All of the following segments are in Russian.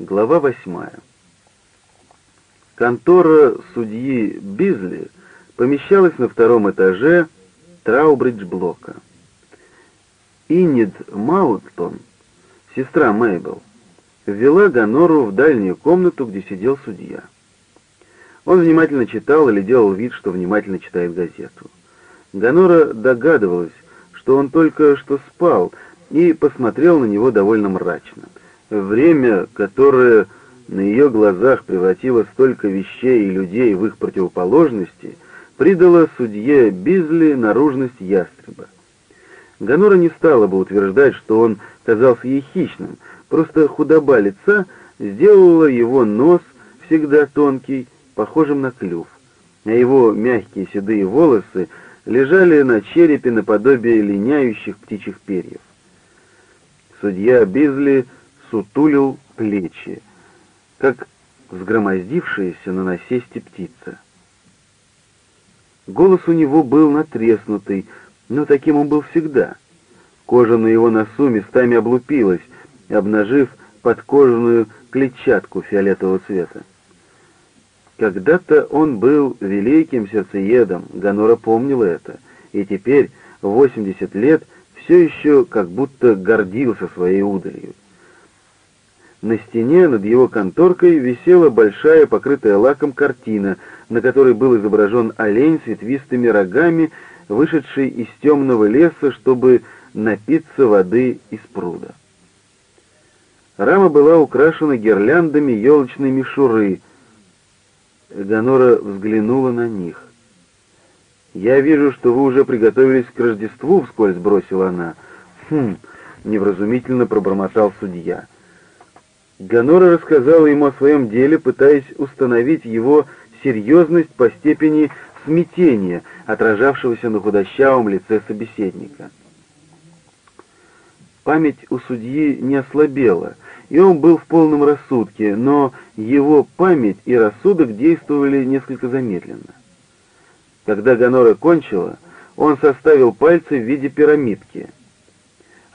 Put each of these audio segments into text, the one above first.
Глава восьмая. Контора судьи Бизли помещалась на втором этаже Траубридж-блока. Иннид Маутон, сестра Мейбл, ввела Гонору в дальнюю комнату, где сидел судья. Он внимательно читал или делал вид, что внимательно читает газету. Гонора догадывалась, что он только что спал, и посмотрел на него довольно мрачно. Время, которое на ее глазах превратило столько вещей и людей в их противоположности, придало судье Бизли наружность ястреба. Гонора не стала бы утверждать, что он казался ей хищным, просто худоба лица сделала его нос, всегда тонкий, похожим на клюв, а его мягкие седые волосы лежали на черепе наподобие линяющих птичьих перьев. Судья Бизли сутулил плечи, как сгромоздившаяся на насесте птица. Голос у него был натреснутый, но таким он был всегда. Кожа на его носу местами облупилась, обнажив подкожную клетчатку фиолетового цвета. Когда-то он был великим сердцеедом, Ганора помнила это, и теперь, в 80 лет, все еще как будто гордился своей удалью. На стене над его конторкой висела большая, покрытая лаком картина, на которой был изображен олень с ветвистыми рогами, вышедший из темного леса, чтобы напиться воды из пруда. Рама была украшена гирляндами елочной мишуры — Гонора взглянула на них. «Я вижу, что вы уже приготовились к Рождеству», — вскользь бросила она. «Хм», — невразумительно пробормотал судья. Гонора рассказала ему о своем деле, пытаясь установить его серьезность по степени смятения, отражавшегося на худощавом лице собеседника. Память у судьи не ослабела — и он был в полном рассудке, но его память и рассудок действовали несколько замедленно. Когда Гонора кончила, он составил пальцы в виде пирамидки.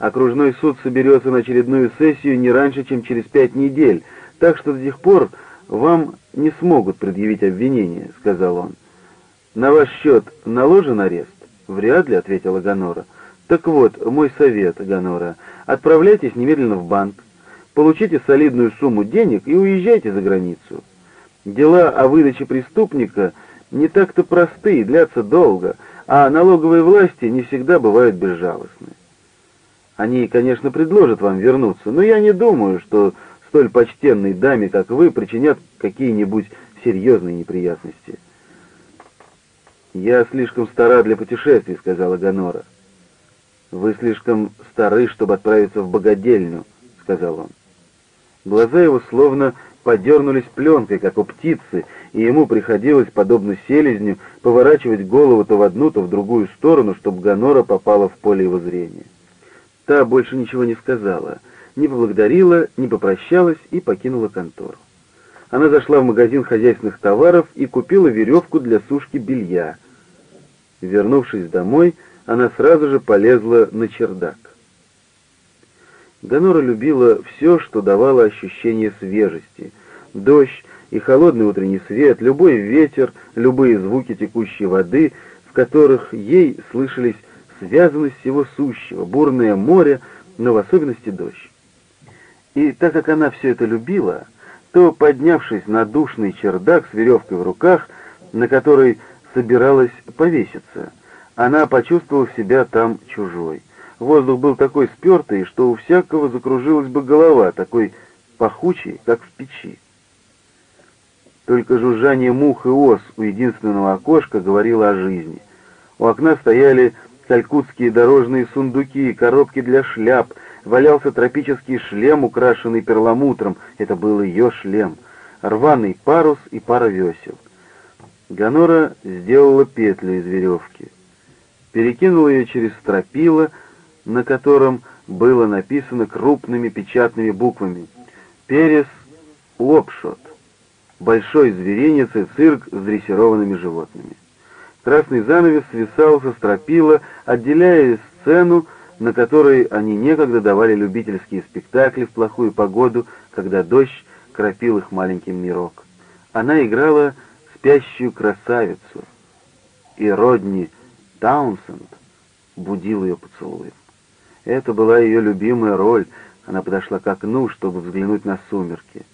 Окружной суд соберется на очередную сессию не раньше, чем через пять недель, так что до тех пор вам не смогут предъявить обвинение, — сказал он. На ваш счет наложен арест? Вряд ли, — ответила Гонора. Так вот, мой совет, Гонора, отправляйтесь немедленно в банк, получите солидную сумму денег и уезжайте за границу. Дела о выдаче преступника не так-то просты и длятся долго, а налоговые власти не всегда бывают безжалостны. Они, конечно, предложат вам вернуться, но я не думаю, что столь почтенной даме, как вы, причинят какие-нибудь серьезные неприятности. «Я слишком стара для путешествий», — сказала Гонора. «Вы слишком стары, чтобы отправиться в богадельню», — сказал он. Глаза его словно подернулись пленкой, как у птицы, и ему приходилось, подобно селезню, поворачивать голову то в одну, то в другую сторону, чтобы Гонора попала в поле его зрения. Та больше ничего не сказала, не поблагодарила, не попрощалась и покинула контору. Она зашла в магазин хозяйственных товаров и купила веревку для сушки белья. Вернувшись домой, она сразу же полезла на чердак. Гонора любила все, что давало ощущение свежести. Дождь и холодный утренний свет, любой ветер, любые звуки текущей воды, в которых ей слышались связанность всего сущего, бурное море, но в особенности дождь. И так как она все это любила, то, поднявшись на душный чердак с веревкой в руках, на которой собиралась повеситься, она почувствовала себя там чужой. Воздух был такой спертый, что у всякого закружилась бы голова, такой пахучий, как в печи. Только жужжание мух и ос у единственного окошка говорило о жизни. У окна стояли калькутские дорожные сундуки, коробки для шляп, валялся тропический шлем, украшенный перламутром, это был ее шлем, рваный парус и пара весел. Гонора сделала петлю из веревки, перекинула ее через стропила, на котором было написано крупными печатными буквами. «Перес Лопшот» — большой зверинец и цирк с дрессированными животными. Красный занавес свисал со стропила, отделяя сцену, на которой они некогда давали любительские спектакли в плохую погоду, когда дождь окропил их маленький мирок. Она играла спящую красавицу, и Родни Таунсенд будил ее поцелуем. Это была ее любимая роль. Она подошла к окну, чтобы взглянуть на сумерки.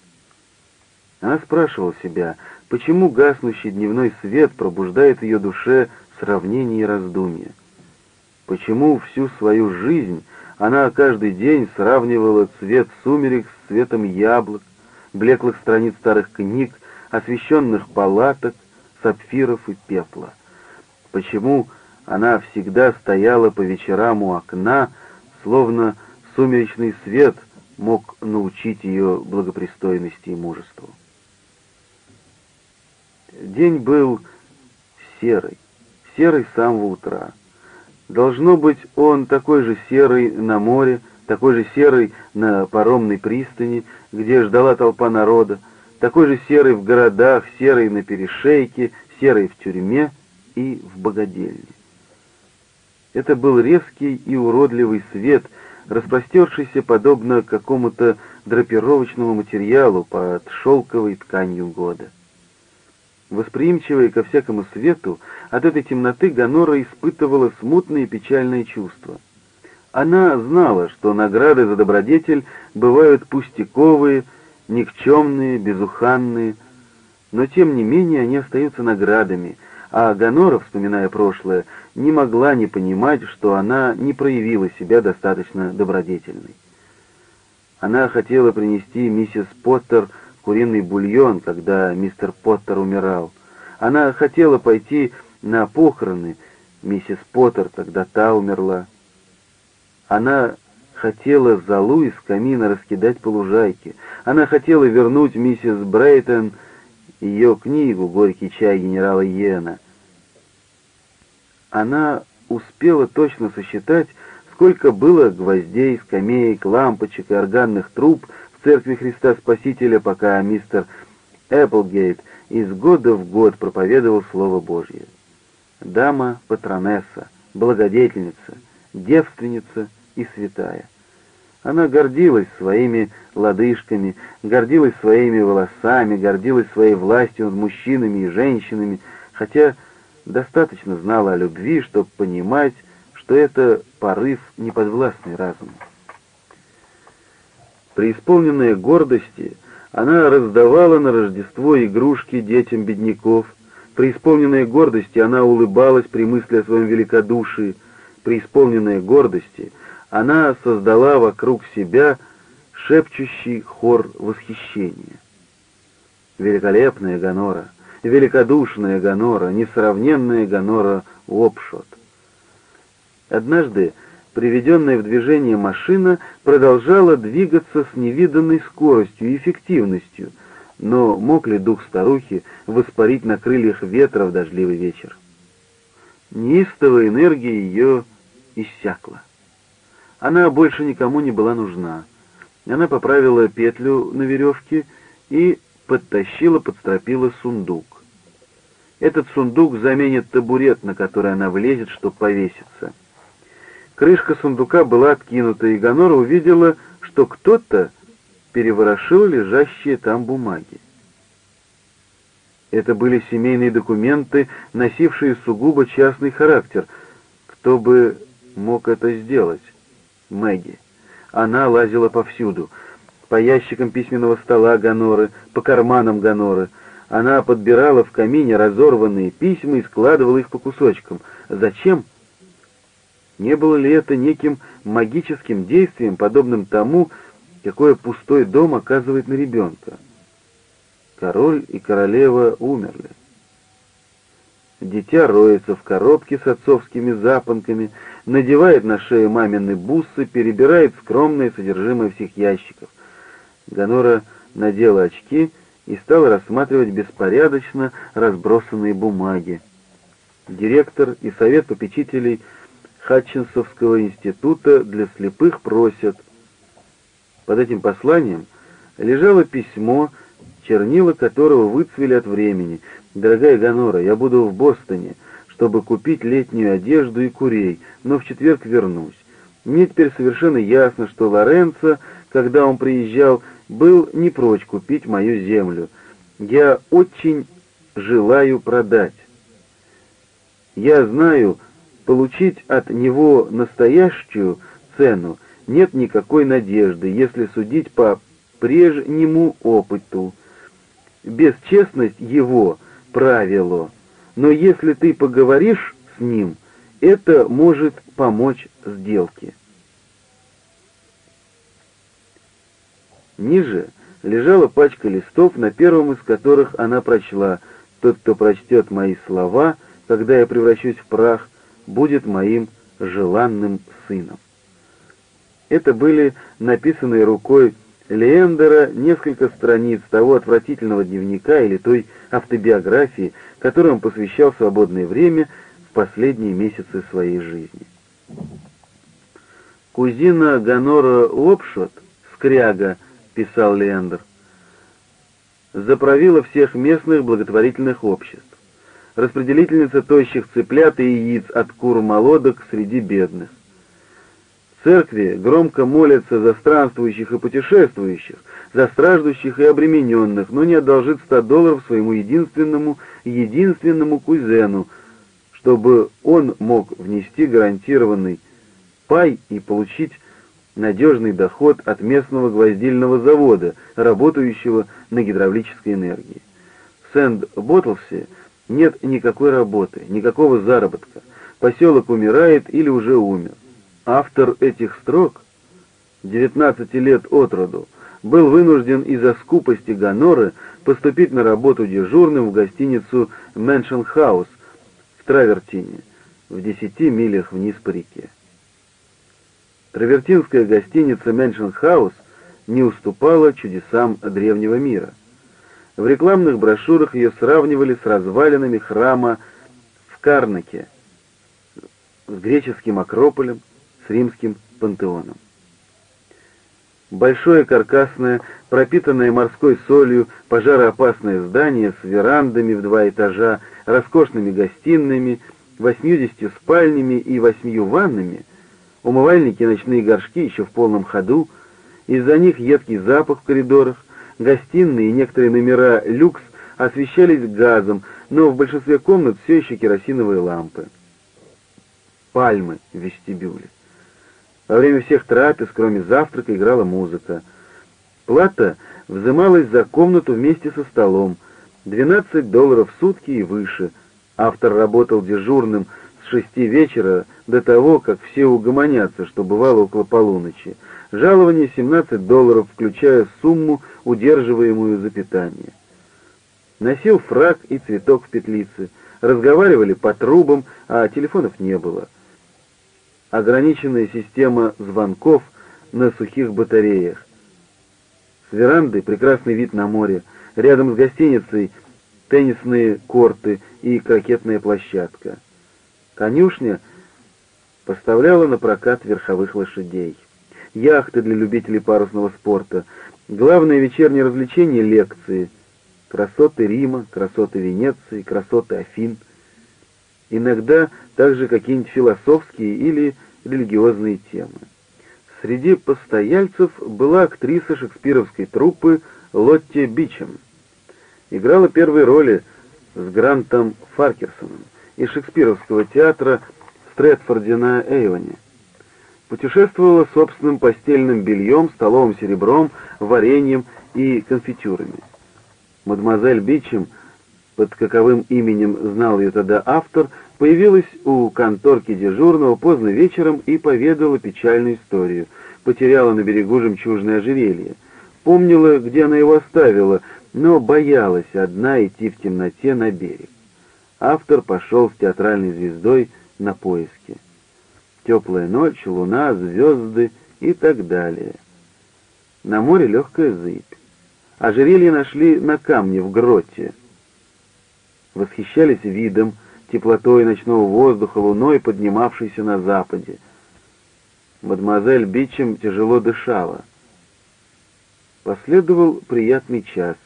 Она спрашивала себя, почему гаснущий дневной свет пробуждает в ее душе сравнение и раздумья. Почему всю свою жизнь она каждый день сравнивала цвет сумерек с цветом яблок, блеклых страниц старых книг, освещенных палаток, сапфиров и пепла. Почему она всегда стояла по вечерам у окна, словно сумеречный свет мог научить ее благопристойности и мужеству. День был серый, серый с самого утра. Должно быть, он такой же серый на море, такой же серый на паромной пристани, где ждала толпа народа, такой же серый в городах, серый на перешейке, серый в тюрьме и в богадельне. Это был резкий и уродливый свет, распростершийся подобно какому-то драпировочному материалу под шелковой тканью года. Восприимчивая ко всякому свету, от этой темноты Гонора испытывала смутные печальные чувства. Она знала, что награды за добродетель бывают пустяковые, никчемные, безуханные, но тем не менее они остаются наградами, а Гонора, вспоминая прошлое, не могла не понимать, что она не проявила себя достаточно добродетельной. Она хотела принести миссис Поттер куриный бульон, когда мистер Поттер умирал. Она хотела пойти на похороны миссис Поттер, когда та умерла. Она хотела золу из камина раскидать по лужайке. Она хотела вернуть миссис Брейтон ее книгу «Горький чай генерала Йена». Она успела точно сосчитать, сколько было гвоздей, скамеек, лампочек и органных труб в церкви Христа Спасителя, пока мистер Эпплгейт из года в год проповедовал Слово Божье. Дама-патронесса, благодетельница, девственница и святая. Она гордилась своими лодыжками, гордилась своими волосами, гордилась своей властью над мужчинами и женщинами, хотя достаточно знала о любви, чтобы понимать, что это порыв неподвластный разуму. Преисполненная гордости, она раздавала на Рождество игрушки детям бедняков. Преисполненная гордости, она улыбалась при мысли о своем великодушии. Преисполненная гордости, она создала вокруг себя шепчущий хор восхищения. Великолепная Гонора, великодушная Гонора, несравненная Гонора Уопшот. Однажды приведенная в движение машина продолжала двигаться с невиданной скоростью и эффективностью, но мог ли дух старухи воспарить на крыльях ветра в дождливый вечер? Неистовая энергия ее иссякла. Она больше никому не была нужна. Она поправила петлю на веревке и подтащила под стропила сундук. Этот сундук заменит табурет, на который она влезет, чтобы повеситься. Крышка сундука была откинута, и Гонора увидела, что кто-то переворошил лежащие там бумаги. Это были семейные документы, носившие сугубо частный характер. Кто бы мог это сделать? Мэгги. Она лазила повсюду. По ящикам письменного стола Гоноры, по карманам Гоноры. Она подбирала в камине разорванные письма и складывала их по кусочкам. Зачем? — не было ли это неким магическим действием, подобным тому, какое пустой дом оказывает на ребенка? Король и королева умерли. Дитя роется в коробке с отцовскими запонками, надевает на шею мамины бусы, перебирает скромное содержимое всех ящиков. Гонора надела очки и стала рассматривать беспорядочно разбросанные бумаги. Директор и совет попечителей – Хатчинсовского института для слепых просят. Под этим посланием лежало письмо, чернила которого выцвели от времени. «Дорогая Гонора, я буду в Бостоне, чтобы купить летнюю одежду и курей, но в четверг вернусь. Мне теперь совершенно ясно, что Лоренцо, когда он приезжал, был не прочь купить мою землю. Я очень желаю продать. Я знаю, получить от него настоящую цену нет никакой надежды, если судить по прежнему опыту. Бесчестность его правило, но если ты поговоришь с ним, это может помочь сделке. Ниже лежала пачка листов, на первом из которых она прочла «Тот, кто прочтет мои слова, когда я превращусь в прах, будет моим желанным сыном». Это были написанные рукой Леендера несколько страниц того отвратительного дневника или той автобиографии, которой он посвящал свободное время в последние месяцы своей жизни. Кузина Гонора Лопшот, скряга, писал Леендер, заправила всех местных благотворительных обществ, распределительница тощих цыплят и яиц от кур-молодок среди бедных. Церкви громко молятся за странствующих и путешествующих, за страждущих и обремененных, но не одолжит ста долларов своему единственному, единственному кузену, чтобы он мог внести гарантированный пай и получить надежный доход от местного гвоздильного завода, работающего на гидравлической энергии. В Сент-Боттлсе нет никакой работы, никакого заработка. Поселок умирает или уже умер. Автор этих строк, 19 лет от роду, был вынужден из-за скупости Гоноры поступить на работу дежурным в гостиницу «Мэншн Хаус» в Травертине, в десяти милях вниз по реке. Травертинская гостиница «Мэншн Хаус» не уступала чудесам древнего мира. В рекламных брошюрах ее сравнивали с развалинами храма в Карнаке, с греческим Акрополем, с римским пантеоном. Большое каркасное, пропитанное морской солью, пожароопасное здание с верандами в два этажа, роскошными гостиными, восьмидесятью спальнями и восьмью ваннами, умывальники ночные горшки еще в полном ходу, из-за них едкий запах в коридорах, гостиные и некоторые номера люкс освещались газом, но в большинстве комнат все еще керосиновые лампы. Пальмы в вестибюле. Во время всех трапез, кроме завтрака, играла музыка. Плата взымалась за комнату вместе со столом. 12 долларов в сутки и выше. Автор работал дежурным с шести вечера до того, как все угомонятся, что бывало около полуночи. Жалование 17 долларов, включая сумму, удерживаемую за питание. Носил фраг и цветок в петлице. Разговаривали по трубам, а телефонов не было ограниченная система звонков на сухих батареях. С веранды прекрасный вид на море, рядом с гостиницей теннисные корты и крокетная площадка. Конюшня поставляла на прокат верховых лошадей. Яхты для любителей парусного спорта. Главное вечернее развлечение — лекции. Красоты Рима, красоты Венеции, красоты Афин. Иногда также какие-нибудь философские или религиозные темы. Среди постояльцев была актриса шекспировской труппы Лотти Бичем. Играла первые роли с Грантом Фаркерсоном из шекспировского театра в Стрэдфорде на Эйвоне. Путешествовала собственным постельным бельем, столовым серебром, вареньем и конфитюрами. Мадемуазель Бичем, под каковым именем знал ее тогда автор, появилась у конторки дежурного поздно вечером и поведала печальную историю. Потеряла на берегу жемчужное ожерелье. Помнила, где она его оставила, но боялась одна идти в темноте на берег. Автор пошел с театральной звездой на поиски. Теплая ночь, луна, звезды и так далее. На море легкая зыбь. Ожерелье нашли на камне в гроте. Восхищались видом, теплотой ночного воздуха, луной, поднимавшейся на западе. Мадемуазель Бичем тяжело дышала. Последовал приятный час.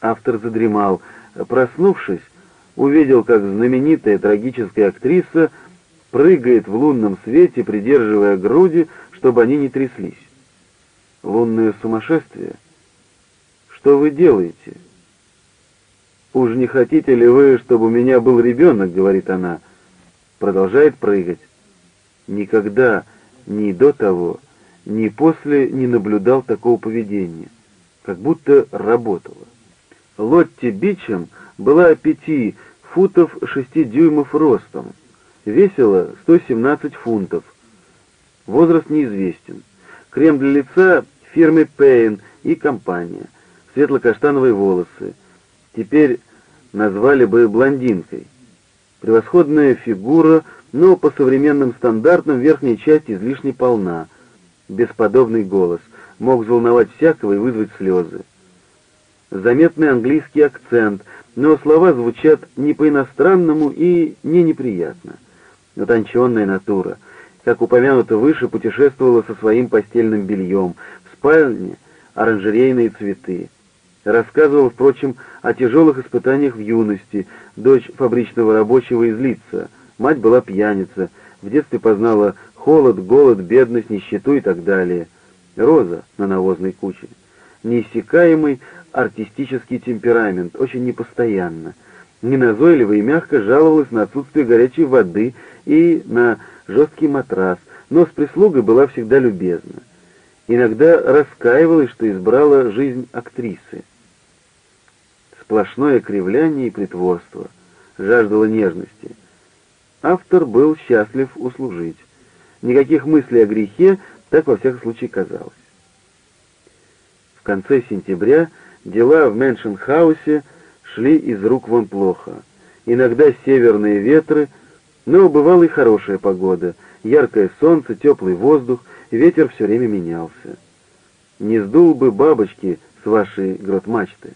Автор задремал. Проснувшись, увидел, как знаменитая трагическая актриса прыгает в лунном свете, придерживая груди, чтобы они не тряслись. Лунное сумасшествие? Что вы делаете? Уж не хотите ли вы, чтобы у меня был ребенок, говорит она. Продолжает прыгать. Никогда ни до того, ни после не наблюдал такого поведения. Как будто работало. Лотти Бичем была пяти футов шести дюймов ростом. Весила 117 фунтов. Возраст неизвестен. Крем для лица фирмы Пейн и компания. Светло-каштановые волосы. Теперь назвали бы блондинкой. Превосходная фигура, но по современным стандартам верхняя часть излишне полна. Бесподобный голос. Мог взволновать всякого и вызвать слезы. Заметный английский акцент, но слова звучат не по-иностранному и не неприятно. Утонченная натура, как упомянуто выше, путешествовала со своим постельным бельем. В спальне оранжерейные цветы. Рассказывал, впрочем, о тяжелых испытаниях в юности. Дочь фабричного рабочего из Лица. Мать была пьяница. В детстве познала холод, голод, бедность, нищету и так далее. Роза на навозной куче. Неиссякаемый артистический темперамент, очень непостоянно. Неназойливо и мягко жаловалась на отсутствие горячей воды и на жесткий матрас, но с прислугой была всегда любезна. Иногда раскаивалась, что избрала жизнь актрисы. Сплошное кривляние и притворство, жаждала нежности. Автор был счастлив услужить. Никаких мыслей о грехе, так во всяком случае казалось. В конце сентября дела в Мэншенхаусе шли из рук вон плохо. Иногда северные ветры, но бывала и хорошая погода, яркое солнце, теплый воздух, ветер все время менялся. Не сдул бы бабочки с вашей грот-мачты.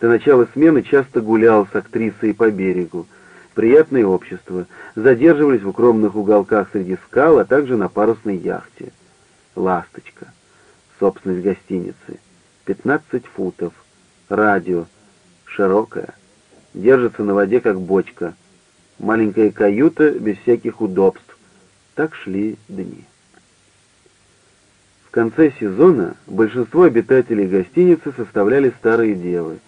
До начала смены часто гулял с актрисой по берегу. Приятное общество. Задерживались в укромных уголках среди скал, а также на парусной яхте. «Ласточка». Собственность гостиницы. 15 футов. Радио. Широкое. Держится на воде, как бочка. Маленькая каюта, без всяких удобств. Так шли дни. В конце сезона большинство обитателей гостиницы составляли старые девы.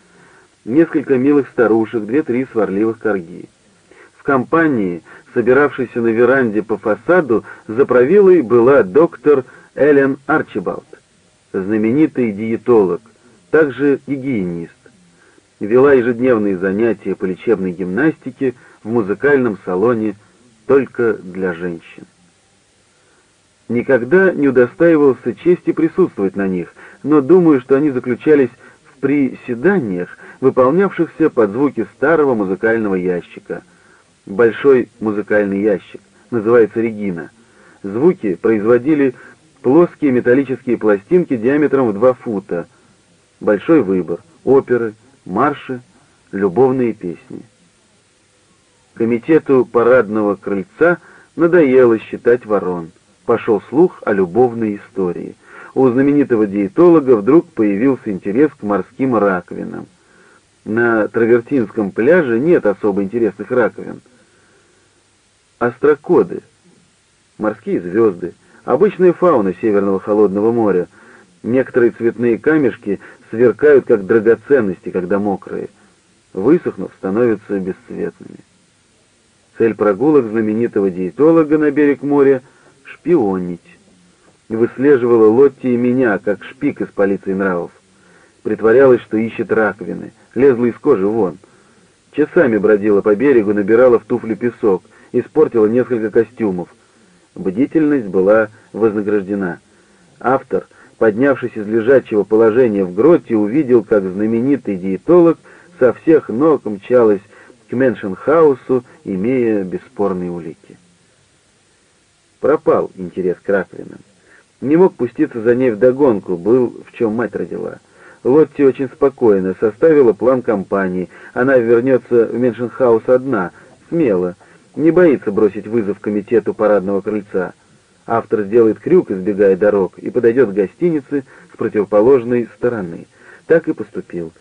Несколько милых старушек, две-три сварливых корги. В компании, собиравшейся на веранде по фасаду, за правилой была доктор Эллен Арчибалд, знаменитый диетолог, также гигиенист. Вела ежедневные занятия по лечебной гимнастике в музыкальном салоне только для женщин никогда не удостаивался чести присутствовать на них, но думаю, что они заключались в приседаниях, выполнявшихся под звуки старого музыкального ящика. Большой музыкальный ящик, называется «Регина». Звуки производили плоские металлические пластинки диаметром в два фута. Большой выбор — оперы, марши, любовные песни. Комитету парадного крыльца надоело считать ворон — пошел слух о любовной истории. У знаменитого диетолога вдруг появился интерес к морским раковинам. На Травертинском пляже нет особо интересных раковин. Острокоды, морские звезды, обычная фауна Северного холодного моря. Некоторые цветные камешки сверкают как драгоценности, когда мокрые. Высохнув, становятся бесцветными. Цель прогулок знаменитого диетолога на берег моря — шпионить. Выслеживала Лотти и меня, как шпик из полиции нравов. Притворялась, что ищет раковины, лезла из кожи вон. Часами бродила по берегу, набирала в туфли песок, испортила несколько костюмов. Бдительность была вознаграждена. Автор, поднявшись из лежачего положения в гроте, увидел, как знаменитый диетолог со всех ног мчалась к Меншенхаусу, имея бесспорные улики. Пропал интерес к раковинам. Не мог пуститься за ней вдогонку, был в чем мать родила. Лотти очень спокойно составила план компании. Она вернется в Меншенхаус одна, смело, не боится бросить вызов комитету парадного крыльца. Автор сделает крюк, избегая дорог, и подойдет к гостинице с противоположной стороны. Так и поступил.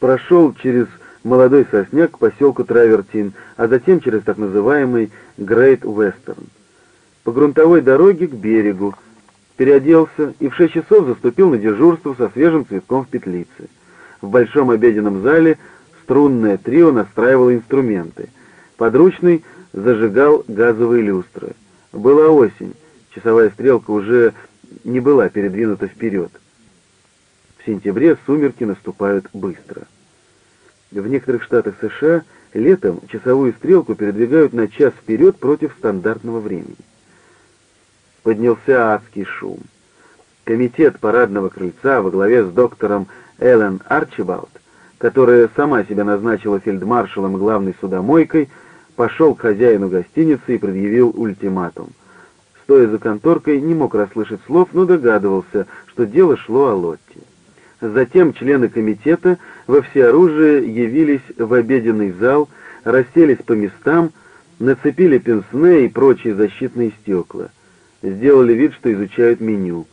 Прошел через молодой сосняк к поселку Травертин, а затем через так называемый Грейт Вестерн по грунтовой дороге к берегу, переоделся и в шесть часов заступил на дежурство со свежим цветком в петлице. В большом обеденном зале струнное трио настраивало инструменты. Подручный зажигал газовые люстры. Была осень, часовая стрелка уже не была передвинута вперед. В сентябре сумерки наступают быстро. В некоторых штатах США летом часовую стрелку передвигают на час вперед против стандартного времени. Поднялся адский шум. Комитет парадного крыльца во главе с доктором Эллен Арчибалд, которая сама себя назначила фельдмаршалом и главной судомойкой, пошел к хозяину гостиницы и предъявил ультиматум. Стоя за конторкой, не мог расслышать слов, но догадывался, что дело шло о Лотте. Затем члены комитета во всеоружие явились в обеденный зал, расселись по местам, нацепили пенсне и прочие защитные стекла. Сделали вид, что изучают меню.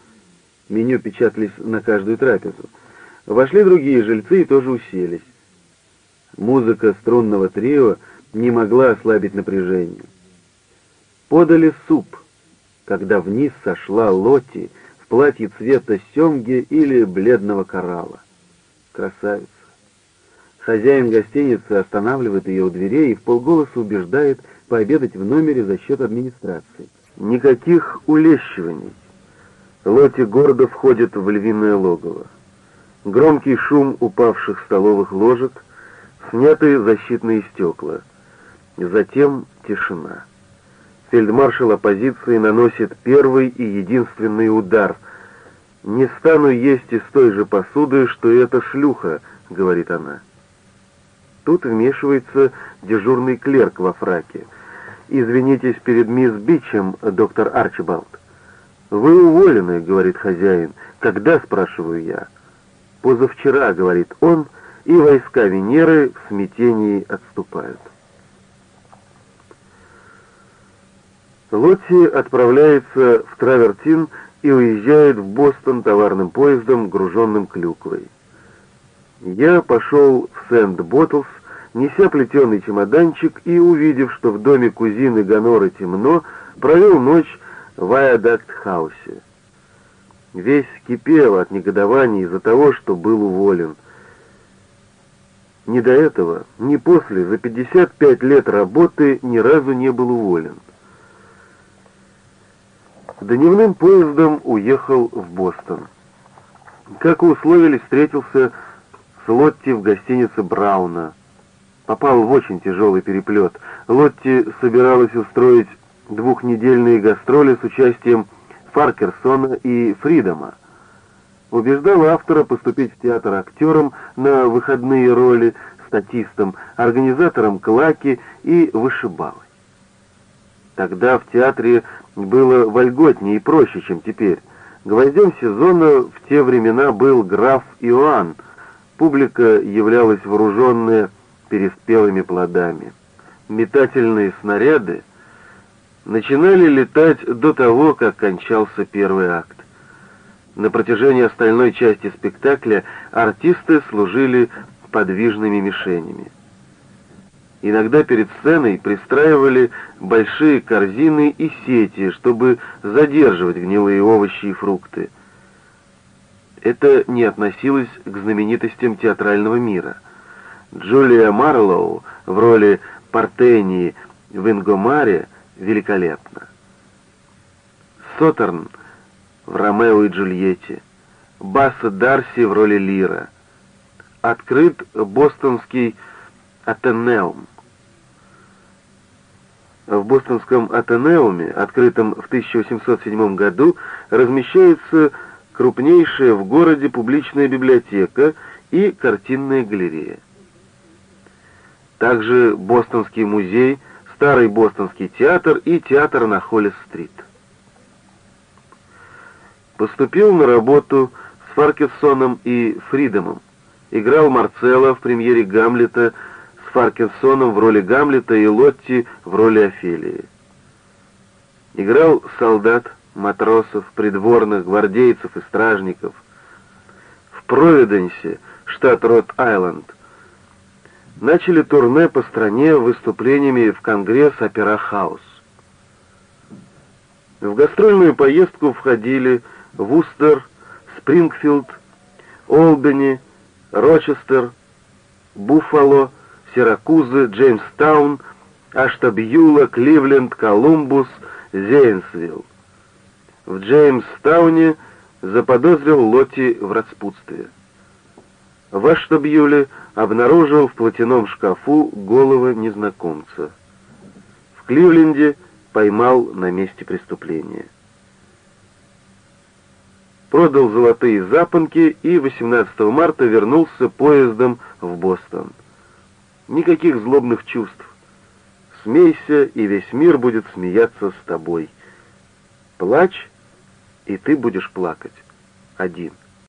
Меню печатались на каждую трапезу. Вошли другие жильцы и тоже уселись. Музыка струнного трио не могла ослабить напряжение. Подали суп, когда вниз сошла Лоти в платье цвета семги или бледного коралла. Красавица. Хозяин гостиницы останавливает ее у дверей и в полголоса убеждает пообедать в номере за счет администрации. Никаких улещиваний. Лоти гордо входит в львиное логово. Громкий шум упавших столовых ложек, снятые защитные стекла. Затем тишина. Фельдмаршал оппозиции наносит первый и единственный удар. «Не стану есть из той же посуды, что и эта шлюха», — говорит она. Тут вмешивается дежурный клерк во фраке. «Извинитесь перед мисс Бичем, доктор Арчибалд». «Вы уволены», — говорит хозяин. «Когда?» — спрашиваю я. «Позавчера», — говорит он, и войска Венеры в смятении отступают. Лотти отправляется в Травертин и уезжает в Бостон товарным поездом, груженным клюквой. Я пошел в Сент-Боттлс, неся плетеный чемоданчик и, увидев, что в доме кузины Гоноры темно, провел ночь в Айадакт-хаусе. Весь кипел от негодования из-за того, что был уволен. Ни до этого, ни после, за 55 лет работы ни разу не был уволен. Дневным поездом уехал в Бостон. Как и условились, встретился с Лотти в гостинице Брауна. Попал в очень тяжелый переплет. Лотти собиралась устроить двухнедельные гастроли с участием Фаркерсона и Фридома. Убеждала автора поступить в театр актером на выходные роли, статистом, организатором клаки и вышибалой. Тогда в театре было вольготнее и проще, чем теперь. Гвоздем сезона в те времена был граф Иоанн, Публика являлась вооруженная переспелыми плодами. Метательные снаряды начинали летать до того, как кончался первый акт. На протяжении остальной части спектакля артисты служили подвижными мишенями. Иногда перед сценой пристраивали большие корзины и сети, чтобы задерживать гнилые овощи и фрукты. Это не относилось к знаменитостям театрального мира. Джулия Марлоу в роли Партении в Ингомаре великолепна. Сотерн в «Ромео и Джульетте», Басса Дарси в роли Лира. Открыт бостонский Атенеум. В бостонском Атенеуме, открытом в 1807 году, размещается крупнейшая в городе публичная библиотека и картинная галерея. Также Бостонский музей, Старый Бостонский театр и театр на Холлис-стрит. Поступил на работу с Фаркерсоном и Фридомом. Играл Марцелла в премьере Гамлета с Фаркерсоном в роли Гамлета и Лотти в роли Офелии. Играл солдат матросов, придворных, гвардейцев и стражников. В Провиденсе, штат Рот-Айленд, начали турне по стране выступлениями в Конгресс Опера Хаус. В гастрольную поездку входили Вустер, Спрингфилд, Олбани, Рочестер, Буффало, Сиракузы, Джеймстаун, Аштабьюла, Кливленд, Колумбус, Зейнсвилл. В Джеймстауне заподозрил Лотти в распутстве. В Аштабьюле обнаружил в платяном шкафу голову незнакомца. В Кливленде поймал на месте преступления. Продал золотые запонки и 18 марта вернулся поездом в Бостон. Никаких злобных чувств. Смейся, и весь мир будет смеяться с тобой. Плачь, и ты будешь плакать один.